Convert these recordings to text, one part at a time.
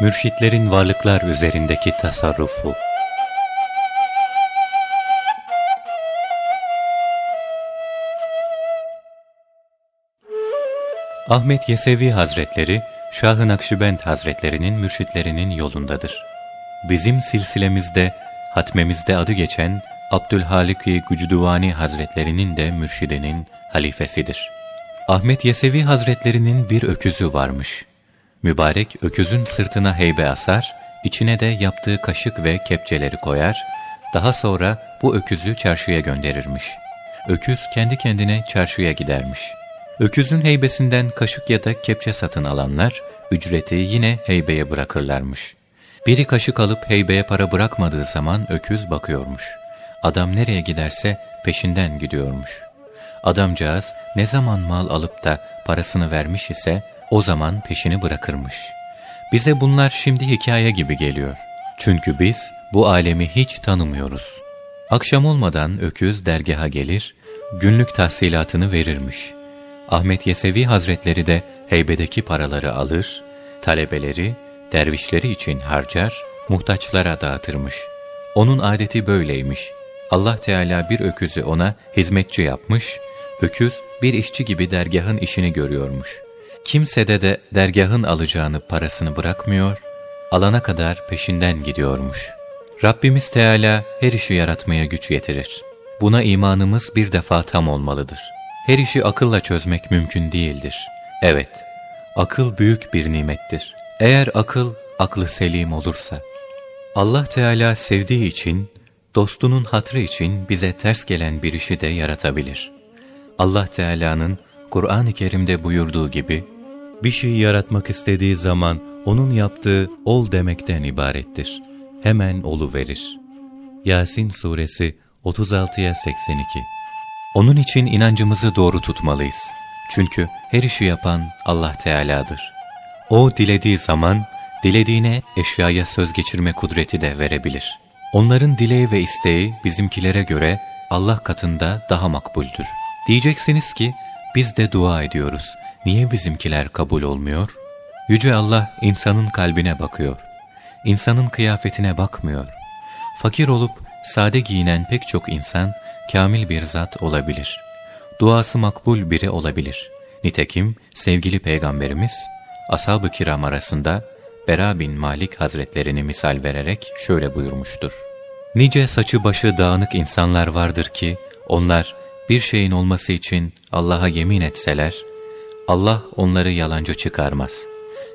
Mürşitlerin varlıklar üzerindeki tasarrufu Ahmet Yesevi Hazretleri, Şah-ı Nakşibend Hazretlerinin mürşitlerinin yolundadır. Bizim silsilemizde, hatmemizde adı geçen Abdülhalik-i Gücüdüvani Hazretlerinin de mürşidinin halifesidir. Ahmet Yesevi Hazretlerinin bir öküzü varmış. Mübarek öküzün sırtına heybe asar, içine de yaptığı kaşık ve kepçeleri koyar, daha sonra bu öküzü çarşıya gönderirmiş. Öküz kendi kendine çarşıya gidermiş. Öküzün heybesinden kaşık ya da kepçe satın alanlar, ücreti yine heybeye bırakırlarmış. Biri kaşık alıp heybeye para bırakmadığı zaman öküz bakıyormuş. Adam nereye giderse peşinden gidiyormuş. Adamcağız ne zaman mal alıp da parasını vermiş ise o zaman peşini bırakırmış. Bize bunlar şimdi hikaye gibi geliyor. Çünkü biz bu alemi hiç tanımıyoruz. Akşam olmadan öküz dergaha gelir, günlük tahsilatını verirmiş. Ahmet Yesevi Hazretleri de heybedeki paraları alır, talebeleri, dervişleri için harcar, muhtaçlara dağıtırmış. Onun adeti böyleymiş. Allah Teala bir öküzü ona hizmetçi yapmış, öküz bir işçi gibi dergahın işini görüyormuş. Kimse de de dergahın alacağını parasını bırakmıyor, alana kadar peşinden gidiyormuş. Rabbimiz Teala her işi yaratmaya güç yetirir. Buna imanımız bir defa tam olmalıdır. Her işi akılla çözmek mümkün değildir. Evet, akıl büyük bir nimettir. Eğer akıl, aklı selim olursa, Allah Teala sevdiği için, dostunun hatrı için bize ters gelen bir işi de yaratabilir. Allah Teala'nın Kur'an-ı Kerim'de buyurduğu gibi, bir şey yaratmak istediği zaman onun yaptığı ol demekten ibarettir. Hemen olu verir. Yasin Suresi 36'ya 82 Onun için inancımızı doğru tutmalıyız. Çünkü her işi yapan Allah Teala'dır. O dilediği zaman, dilediğine eşyaya söz geçirme kudreti de verebilir. Onların dileği ve isteği bizimkilere göre Allah katında daha makbuldür. Diyeceksiniz ki, biz de dua ediyoruz. Niye bizimkiler kabul olmuyor? Yüce Allah insanın kalbine bakıyor. İnsanın kıyafetine bakmıyor. Fakir olup sade giyinen pek çok insan kamil bir zat olabilir. Duası makbul biri olabilir. Nitekim sevgili peygamberimiz ashab-ı kiram arasında Bera bin Malik hazretlerini misal vererek şöyle buyurmuştur. Nice saçı başı dağınık insanlar vardır ki onlar bir şeyin olması için Allah'a yemin etseler, Allah onları yalancı çıkarmaz.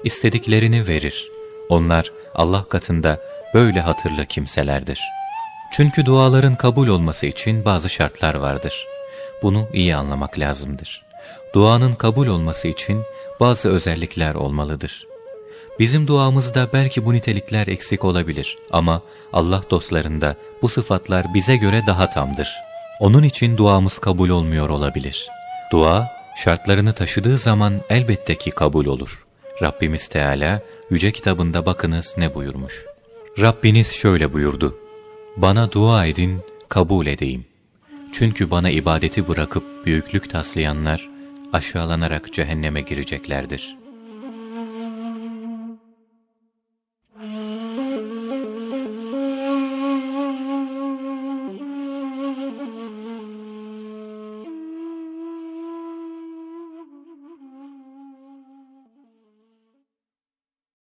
İstediklerini verir. Onlar Allah katında böyle hatırlı kimselerdir. Çünkü duaların kabul olması için bazı şartlar vardır. Bunu iyi anlamak lazımdır. Duanın kabul olması için bazı özellikler olmalıdır. Bizim duamızda belki bu nitelikler eksik olabilir ama Allah dostlarında bu sıfatlar bize göre daha tamdır. Onun için duamız kabul olmuyor olabilir. Dua, şartlarını taşıdığı zaman elbette ki kabul olur. Rabbimiz Teala Yüce Kitabında bakınız ne buyurmuş. Rabbiniz şöyle buyurdu. Bana dua edin, kabul edeyim. Çünkü bana ibadeti bırakıp büyüklük taslayanlar aşağılanarak cehenneme gireceklerdir.''